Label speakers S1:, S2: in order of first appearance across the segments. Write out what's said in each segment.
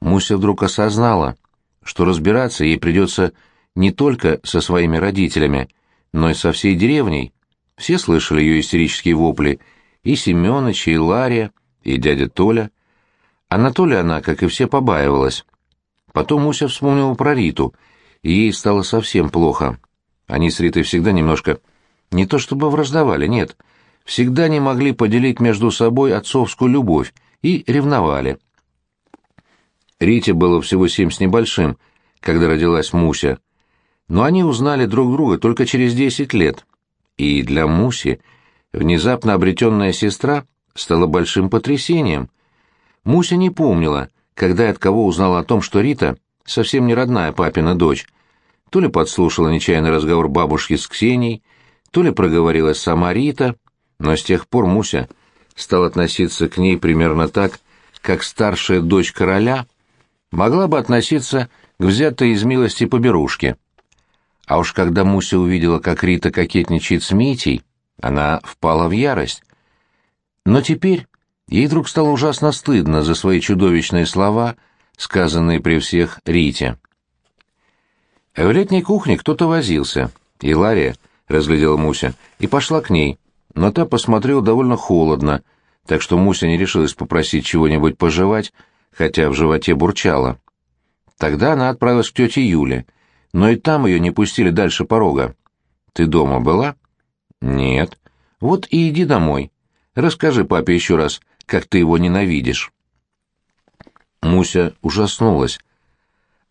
S1: Муся вдруг осознала, что разбираться ей придется не только со своими родителями, но и со всей деревней. Все слышали ее истерические вопли, и Семёныч, и Лария, и дядя Толя. Анатолия она, как и все, побаивалась. Потом Муся вспомнила про Риту, и ей стало совсем плохо. Они с Ритой всегда немножко... Не то чтобы враждовали, нет. Всегда не могли поделить между собой отцовскую любовь и ревновали. Рите было всего семь с небольшим, когда родилась Муся. Но они узнали друг друга только через десять лет. И для Муси внезапно обретенная сестра стала большим потрясением. Муся не помнила, когда и от кого узнала о том, что Рита совсем не родная папина дочь. То ли подслушала нечаянный разговор бабушки с Ксенией, то ли проговорилась сама Рита, но с тех пор Муся стал относиться к ней примерно так, как старшая дочь короля могла бы относиться к взятой из милости поберушке. А уж когда Муся увидела, как Рита кокетничает с Митей, она впала в ярость. Но теперь ей вдруг стало ужасно стыдно за свои чудовищные слова, сказанные при всех Рите. В летней кухне кто-то возился, и Лария разглядела Муся и пошла к ней, но та посмотрела довольно холодно, так что Муся не решилась попросить чего-нибудь пожевать, хотя в животе бурчала. Тогда она отправилась к тете Юле, но и там ее не пустили дальше порога. «Ты дома была?» «Нет». «Вот и иди домой. Расскажи папе еще раз, как ты его ненавидишь». Муся ужаснулась.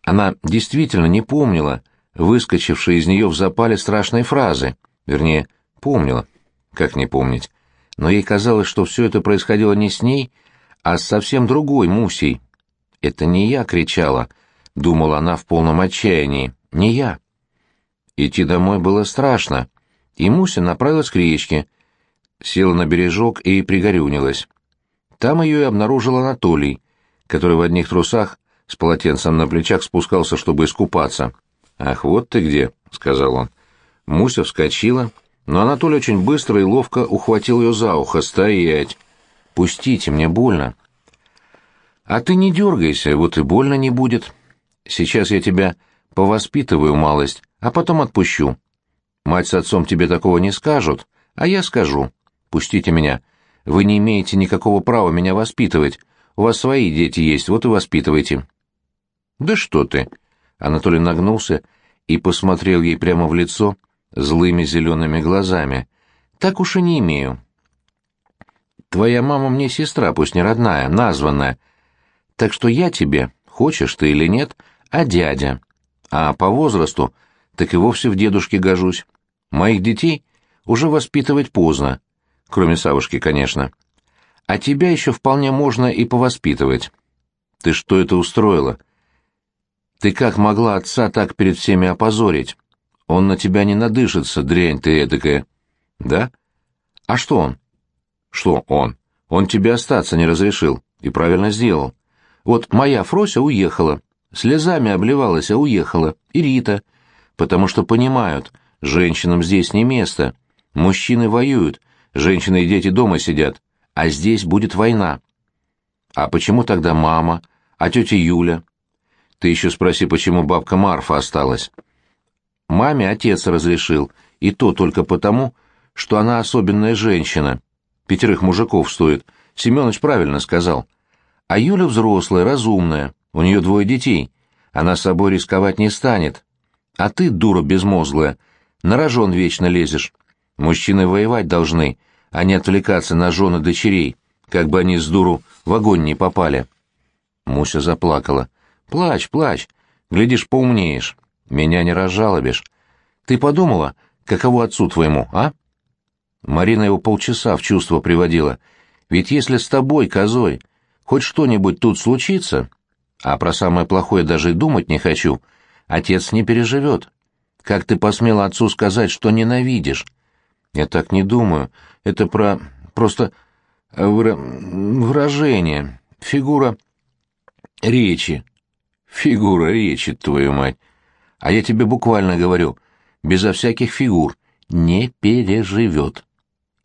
S1: Она действительно не помнила выскочившие из нее в запале страшной фразы. Вернее, помнила. Как не помнить? Но ей казалось, что все это происходило не с ней, а с совсем другой Мусей. «Это не я!» — кричала, — думала она в полном отчаянии. «Не я!» Идти домой было страшно, и Муся направилась к речке, села на бережок и пригорюнилась. Там ее и обнаружил Анатолий, который в одних трусах с полотенцем на плечах спускался, чтобы искупаться. «Ах, вот ты где!» — сказал он. Муся вскочила, но Анатолий очень быстро и ловко ухватил ее за ухо. «Стоять! Пустите, мне больно!» «А ты не дергайся, вот и больно не будет. Сейчас я тебя повоспитываю малость, а потом отпущу. Мать с отцом тебе такого не скажут, а я скажу. Пустите меня. Вы не имеете никакого права меня воспитывать. У вас свои дети есть, вот и воспитывайте». «Да что ты!» Анатолий нагнулся и посмотрел ей прямо в лицо злыми зелеными глазами. «Так уж и не имею». «Твоя мама мне сестра, пусть не родная, названная. Так что я тебе, хочешь ты или нет, а дядя. А по возрасту, так и вовсе в дедушке гожусь. Моих детей уже воспитывать поздно, кроме Савушки, конечно. А тебя еще вполне можно и повоспитывать. Ты что это устроила? Ты как могла отца так перед всеми опозорить? Он на тебя не надышится, дрянь ты эдакая. Да? А что он? Что он? Он тебе остаться не разрешил. И правильно сделал. Вот моя Фрося уехала. Слезами обливалась, а уехала. И Рита. Потому что понимают, женщинам здесь не место. Мужчины воюют, женщины и дети дома сидят. А здесь будет война. А почему тогда мама? А тетя Юля? Ты еще спроси, почему бабка Марфа осталась. Маме отец разрешил, и то только потому, что она особенная женщина. Пятерых мужиков стоит. Семенович правильно сказал. А Юля взрослая, разумная, у нее двое детей. Она с собой рисковать не станет. А ты, дура безмозглая, на рожон вечно лезешь. Мужчины воевать должны, а не отвлекаться на жены дочерей, как бы они с дуру в огонь не попали. Муся заплакала. Плачь, плачь, глядишь, поумнеешь. Меня не разжалобишь. Ты подумала, каково отцу твоему, а? Марина его полчаса в чувство приводила. Ведь если с тобой, козой, хоть что-нибудь тут случится, а про самое плохое даже и думать не хочу, отец не переживет. Как ты посмела отцу сказать, что ненавидишь? Я так не думаю. Это про... просто... Выра... выражение, фигура речи. Фигура речи, твою мать. А я тебе буквально говорю, безо всяких фигур, не переживет.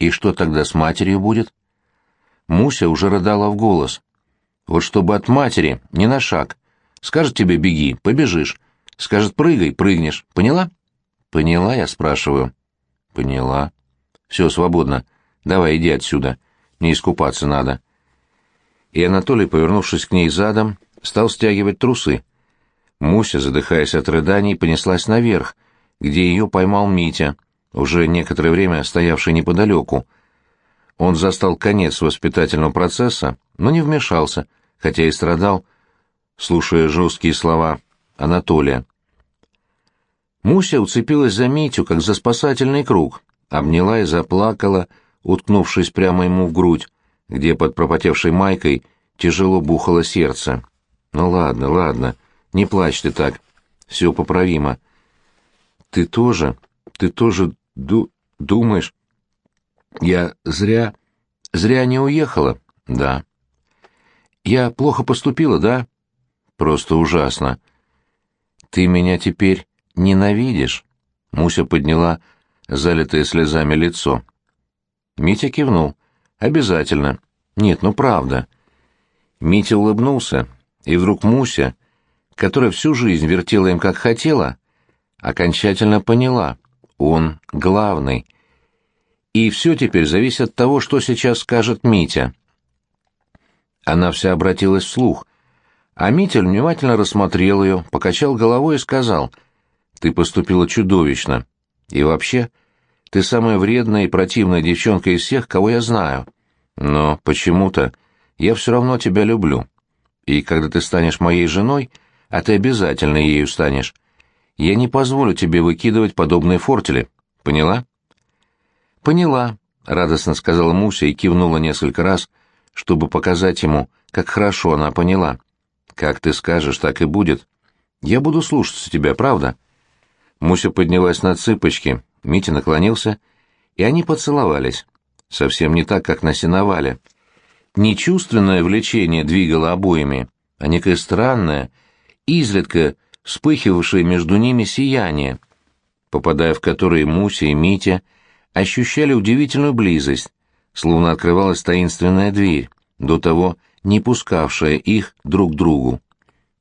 S1: И что тогда с матерью будет? Муся уже рыдала в голос. Вот чтобы от матери, не на шаг. Скажет тебе «беги», побежишь. Скажет «прыгай», прыгнешь. Поняла? Поняла, я спрашиваю. Поняла. Все, свободно. Давай, иди отсюда. Мне искупаться надо. И Анатолий, повернувшись к ней задом, стал стягивать трусы. Муся, задыхаясь от рыданий, понеслась наверх, где ее поймал Митя, уже некоторое время стоявший неподалеку. Он застал конец воспитательного процесса, но не вмешался, хотя и страдал, слушая жесткие слова Анатолия. Муся уцепилась за Митю, как за спасательный круг, обняла и заплакала, уткнувшись прямо ему в грудь, где под пропотевшей майкой тяжело бухало сердце. «Ну ладно, ладно, не плачь ты так, все поправимо». «Ты тоже, ты тоже ду думаешь...» «Я зря... зря не уехала?» «Да». «Я плохо поступила, да?» «Просто ужасно». «Ты меня теперь ненавидишь?» Муся подняла залитое слезами лицо. Митя кивнул. «Обязательно. Нет, ну правда». Митя улыбнулся, и вдруг Муся, которая всю жизнь вертела им как хотела, окончательно поняла — он главный. И все теперь зависит от того, что сейчас скажет Митя. Она вся обратилась вслух, а Митя внимательно рассмотрел ее, покачал головой и сказал, «Ты поступила чудовищно. И вообще, ты самая вредная и противная девчонка из всех, кого я знаю. Но почему-то я все равно тебя люблю. И когда ты станешь моей женой, а ты обязательно ею станешь, я не позволю тебе выкидывать подобные фортели. Поняла?» «Поняла», — радостно сказала Муся и кивнула несколько раз, чтобы показать ему, как хорошо она поняла. «Как ты скажешь, так и будет. Я буду слушаться тебя, правда?» Муся поднялась на цыпочки, Митя наклонился, и они поцеловались. Совсем не так, как на сеновале. Не чувственное влечение двигало обоими, а некое странное, изредка вспыхивавшее между ними сияние, попадая в которое Муся и Митя ощущали удивительную близость, словно открывалась таинственная дверь, до того не пускавшая их друг другу.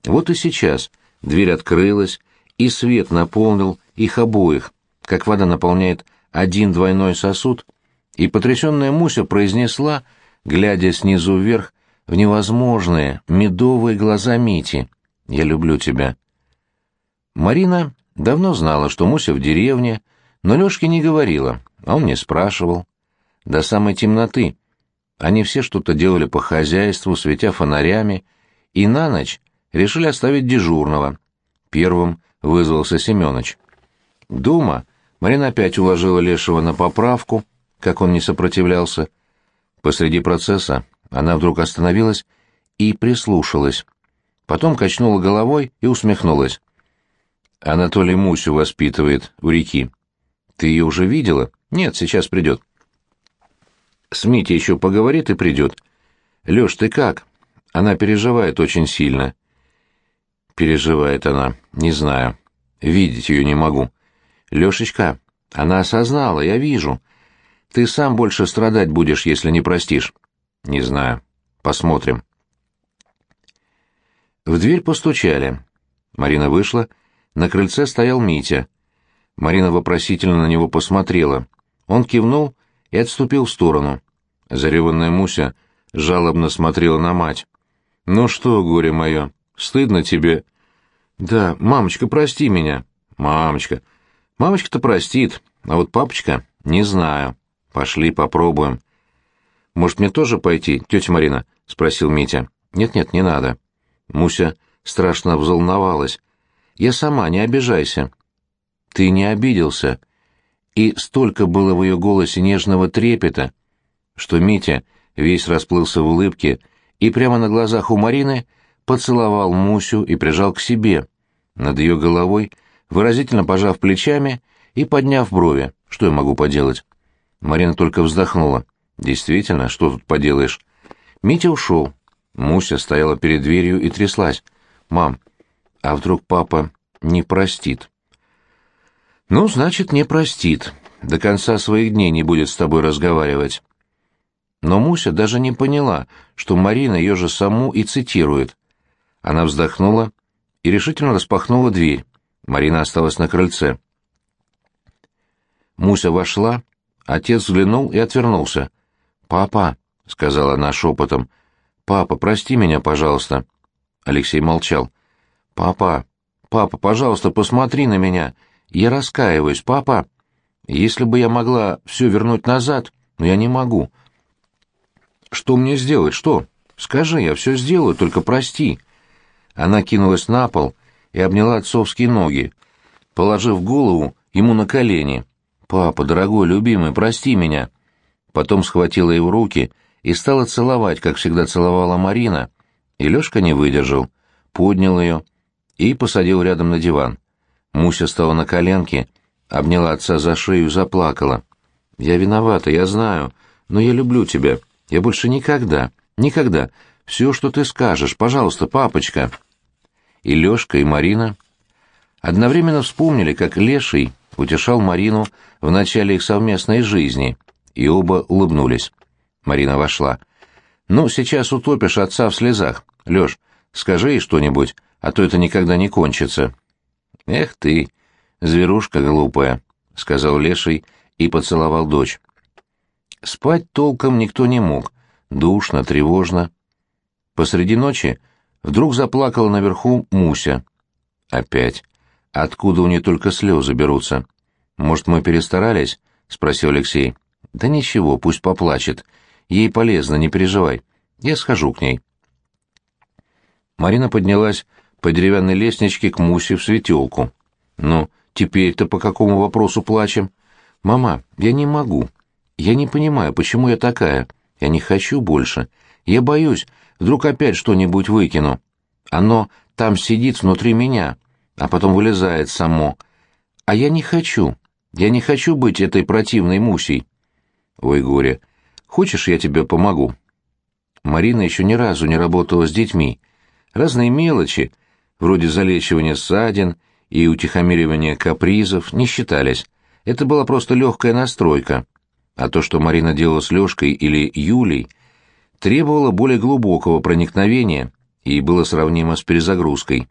S1: Вот и сейчас дверь открылась, и свет наполнил их обоих, как вода наполняет один двойной сосуд, и потрясенная Муся произнесла, глядя снизу вверх, в невозможные медовые глаза Мити. «Я люблю тебя». Марина давно знала, что Муся в деревне, но Лёшке не говорила, а он не спрашивал. До самой темноты. Они все что-то делали по хозяйству, светя фонарями, и на ночь решили оставить дежурного. Первым вызвался Семёныч. Дома Марина опять уложила Лешего на поправку, как он не сопротивлялся. Посреди процесса она вдруг остановилась и прислушалась. Потом качнула головой и усмехнулась. Анатолий Мусю воспитывает у реки. Ты ее уже видела? Нет, сейчас придет. С Митей еще поговорит и придет. Леш, ты как? Она переживает очень сильно. Переживает она, не знаю. Видеть ее не могу. Лешечка, она осознала, я вижу. Ты сам больше страдать будешь, если не простишь. Не знаю. Посмотрим. В дверь постучали. Марина вышла. На крыльце стоял Митя. Марина вопросительно на него посмотрела. Он кивнул и отступил в сторону. Зареванная Муся жалобно смотрела на мать. «Ну что, горе мое, стыдно тебе?» «Да, мамочка, прости меня». «Мамочка. Мамочка-то простит, а вот папочка не знаю. Пошли попробуем». «Может, мне тоже пойти, тетя Марина?» — спросил Митя. «Нет-нет, не надо». Муся страшно взволновалась. «Я сама, не обижайся». «Ты не обиделся». И столько было в ее голосе нежного трепета, что Митя весь расплылся в улыбке и прямо на глазах у Марины поцеловал Мусю и прижал к себе, над ее головой, выразительно пожав плечами и подняв брови. Что я могу поделать? Марина только вздохнула. Действительно, что тут поделаешь? Митя ушел. Муся стояла перед дверью и тряслась. «Мам, а вдруг папа не простит?» «Ну, значит, не простит. До конца своих дней не будет с тобой разговаривать». Но Муся даже не поняла, что Марина ее же саму и цитирует. Она вздохнула и решительно распахнула дверь. Марина осталась на крыльце. Муся вошла, отец взглянул и отвернулся. «Папа», — сказала она шепотом, — «папа, прости меня, пожалуйста». Алексей молчал. «Папа, папа, пожалуйста, посмотри на меня. Я раскаиваюсь, папа. Если бы я могла все вернуть назад, но я не могу. Что мне сделать, что? Скажи, я все сделаю, только прости». Она кинулась на пол и обняла отцовские ноги, положив голову ему на колени. «Папа, дорогой, любимый, прости меня!» Потом схватила его руки и стала целовать, как всегда целовала Марина. И Лёшка не выдержал, поднял ее и посадил рядом на диван. Муся стала на коленки, обняла отца за шею и заплакала. «Я виновата, я знаю, но я люблю тебя. Я больше никогда, никогда. Все, что ты скажешь, пожалуйста, папочка». И Лёшка, и Марина одновременно вспомнили, как Леший утешал Марину в начале их совместной жизни, и оба улыбнулись. Марина вошла. «Ну, сейчас утопишь отца в слезах. Лёш, скажи ей что-нибудь, а то это никогда не кончится». «Эх ты, зверушка глупая», — сказал Леший и поцеловал дочь. Спать толком никто не мог, душно, тревожно. Посреди ночи вдруг заплакала наверху Муся. Опять. Откуда у нее только слезы берутся? Может, мы перестарались? спросил Алексей. Да ничего, пусть поплачет. Ей полезно, не переживай. Я схожу к ней. Марина поднялась по деревянной лестничке к Мусе в светелку. Ну, теперь-то по какому вопросу плачем? Мама, я не могу. Я не понимаю, почему я такая. Я не хочу больше. Я боюсь, вдруг опять что-нибудь выкину. Оно там сидит внутри меня а потом вылезает само. А я не хочу. Я не хочу быть этой противной Мусей. Ой, горе. Хочешь, я тебе помогу? Марина еще ни разу не работала с детьми. Разные мелочи, вроде залечивания ссадин и утихомиривания капризов, не считались. Это была просто легкая настройка. А то, что Марина делала с Лешкой или Юлей, требовало более глубокого проникновения и было сравнимо с перезагрузкой.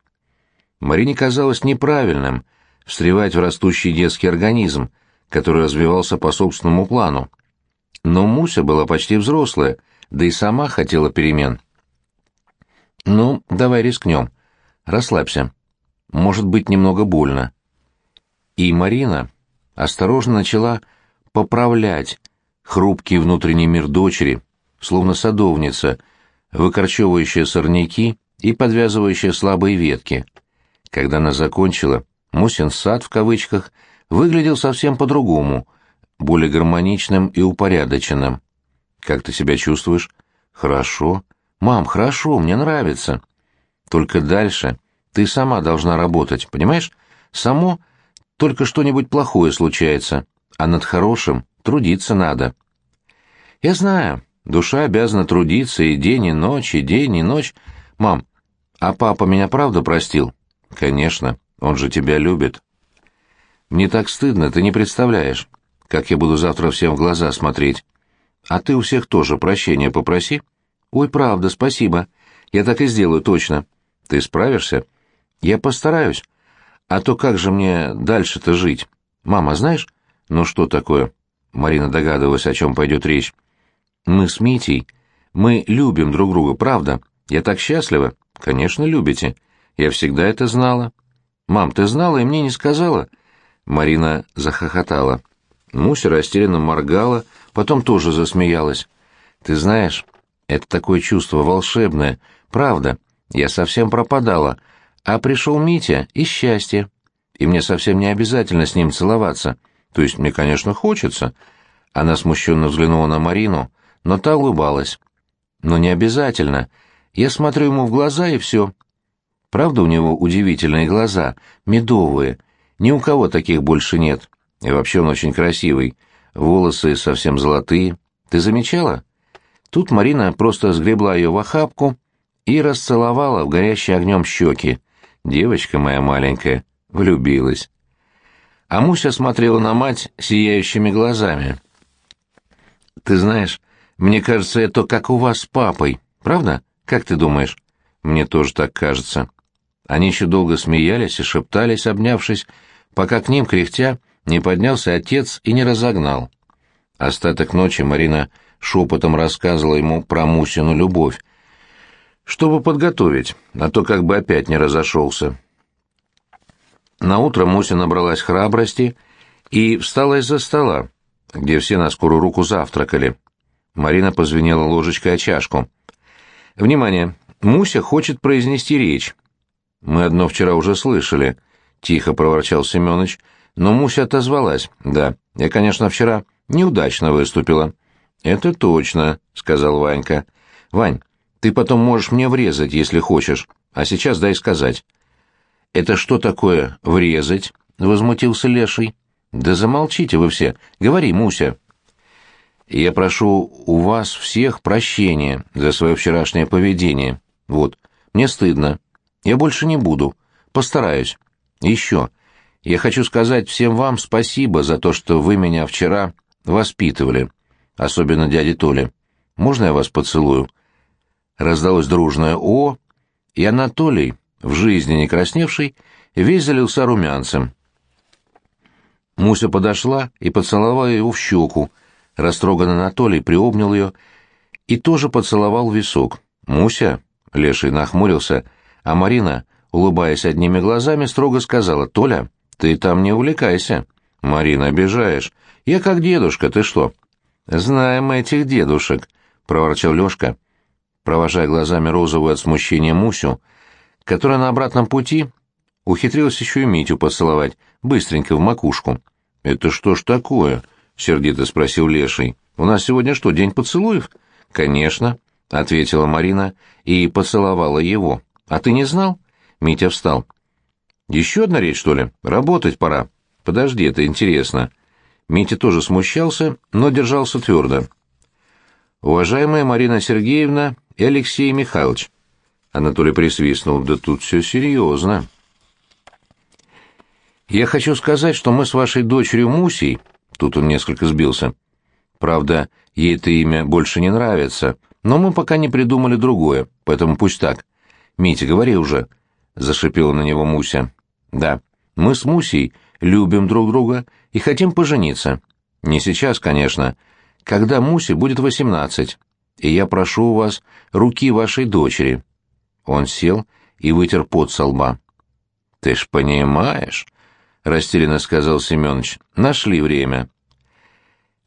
S1: Марине казалось неправильным встревать в растущий детский организм, который развивался по собственному плану. Но Муся была почти взрослая, да и сама хотела перемен. «Ну, давай рискнем. Расслабься. Может быть, немного больно». И Марина осторожно начала поправлять хрупкий внутренний мир дочери, словно садовница, выкорчевывающая сорняки и подвязывающая слабые ветки — когда она закончила, Мусин сад в кавычках выглядел совсем по-другому, более гармоничным и упорядоченным. «Как ты себя чувствуешь?» «Хорошо. Мам, хорошо, мне нравится. Только дальше ты сама должна работать, понимаешь? Само только что-нибудь плохое случается, а над хорошим трудиться надо». «Я знаю, душа обязана трудиться и день, и ночь, и день, и ночь. Мам, а папа меня правда простил?» Конечно, он же тебя любит. Мне так стыдно, ты не представляешь, как я буду завтра всем в глаза смотреть. А ты у всех тоже прощения попроси. Ой, правда, спасибо. Я так и сделаю точно. Ты справишься? Я постараюсь. А то как же мне дальше-то жить? Мама, знаешь? Ну что такое? Марина догадывалась, о чем пойдет речь. Мы с Митей, мы любим друг друга, правда? Я так счастлива. Конечно, любите. Я всегда это знала. Мам, ты знала и мне не сказала? Марина захохотала. Муся растерянно моргала, потом тоже засмеялась. Ты знаешь, это такое чувство волшебное. Правда, я совсем пропадала. А пришел Митя и счастье. И мне совсем не обязательно с ним целоваться. То есть мне, конечно, хочется. Она смущенно взглянула на Марину, но та улыбалась. Но не обязательно. Я смотрю ему в глаза и все. Правда, у него удивительные глаза, медовые. Ни у кого таких больше нет. И вообще он очень красивый. Волосы совсем золотые. Ты замечала? Тут Марина просто сгребла ее в охапку и расцеловала в горящие огнем щеки. Девочка моя маленькая влюбилась. А Муся смотрела на мать сияющими глазами. «Ты знаешь, Мне кажется, это как у вас с папой, правда? Как ты думаешь? Мне тоже так кажется. Они еще долго смеялись и шептались, обнявшись, пока к ним, кряхтя, не поднялся отец и не разогнал. Остаток ночи Марина шепотом рассказывала ему про Мусину любовь, чтобы подготовить, а то как бы опять не разошелся. Наутро Муся набралась храбрости и встала из-за стола, где все на скорую руку завтракали. Марина позвенела ложечкой о чашку. «Внимание! Муся хочет произнести речь». «Мы одно вчера уже слышали», — тихо проворчал Семёныч, но Муся отозвалась. «Да, я, конечно, вчера неудачно выступила». «Это точно», — сказал Ванька. «Вань, ты потом можешь мне врезать, если хочешь, а сейчас дай сказать». «Это что такое врезать?» — возмутился Леший. «Да замолчите вы все. Говори, Муся». «Я прошу у вас всех прощения за свое вчерашнее поведение. Вот, мне стыдно. Я больше не буду. Постараюсь. Еще. Я хочу сказать всем вам спасибо за то, что вы меня вчера воспитывали. Особенно дяде Толе. Можно я вас поцелую?» Раздалось дружное «О», и Анатолий, в жизни не красневший, весь залился румянцем. Муся подошла и поцеловала его в щеку. Растроганный Анатолий приобнял ее и тоже поцеловал висок. «Муся?» — Леший нахмурился, а Марина, улыбаясь одними глазами, строго сказала, «Толя, ты там не увлекайся». «Марина, обижаешь. Я как дедушка, ты что?» «Знаем этих дедушек», — проворчал Лешка, провожая глазами розовую от смущения Мусю, которая на обратном пути ухитрилась еще и Митю поцеловать, быстренько в макушку. «Это что ж такое?» — сердито спросил Леший. «У нас сегодня что, день поцелуев?» «Конечно», — ответила Марина и поцеловала его. «А ты не знал?» Митя встал. «Еще одна речь, что ли? Работать пора. Подожди, это интересно». Митя тоже смущался, но держался твердо. «Уважаемая Марина Сергеевна и Алексей Михайлович», Анатолий присвистнул, «да тут все серьезно». «Я хочу сказать, что мы с вашей дочерью Мусей...» Тут он несколько сбился. «Правда, ей это имя больше не нравится, но мы пока не придумали другое, поэтому пусть так. Митя, говори уже», — зашипела на него Муся. «Да, мы с Мусей любим друг друга и хотим пожениться. Не сейчас, конечно, когда Мусе будет восемнадцать, и я прошу у вас руки вашей дочери». Он сел и вытер пот со лба. «Ты ж понимаешь...» — растерянно сказал Семенович. «Нашли время».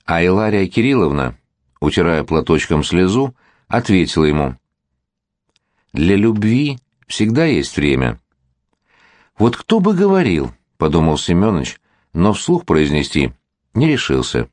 S1: А Илария Кирилловна, утирая платочком слезу, ответила ему. «Для любви всегда есть время». «Вот кто бы говорил», — подумал Семенович, но вслух произнести не решился.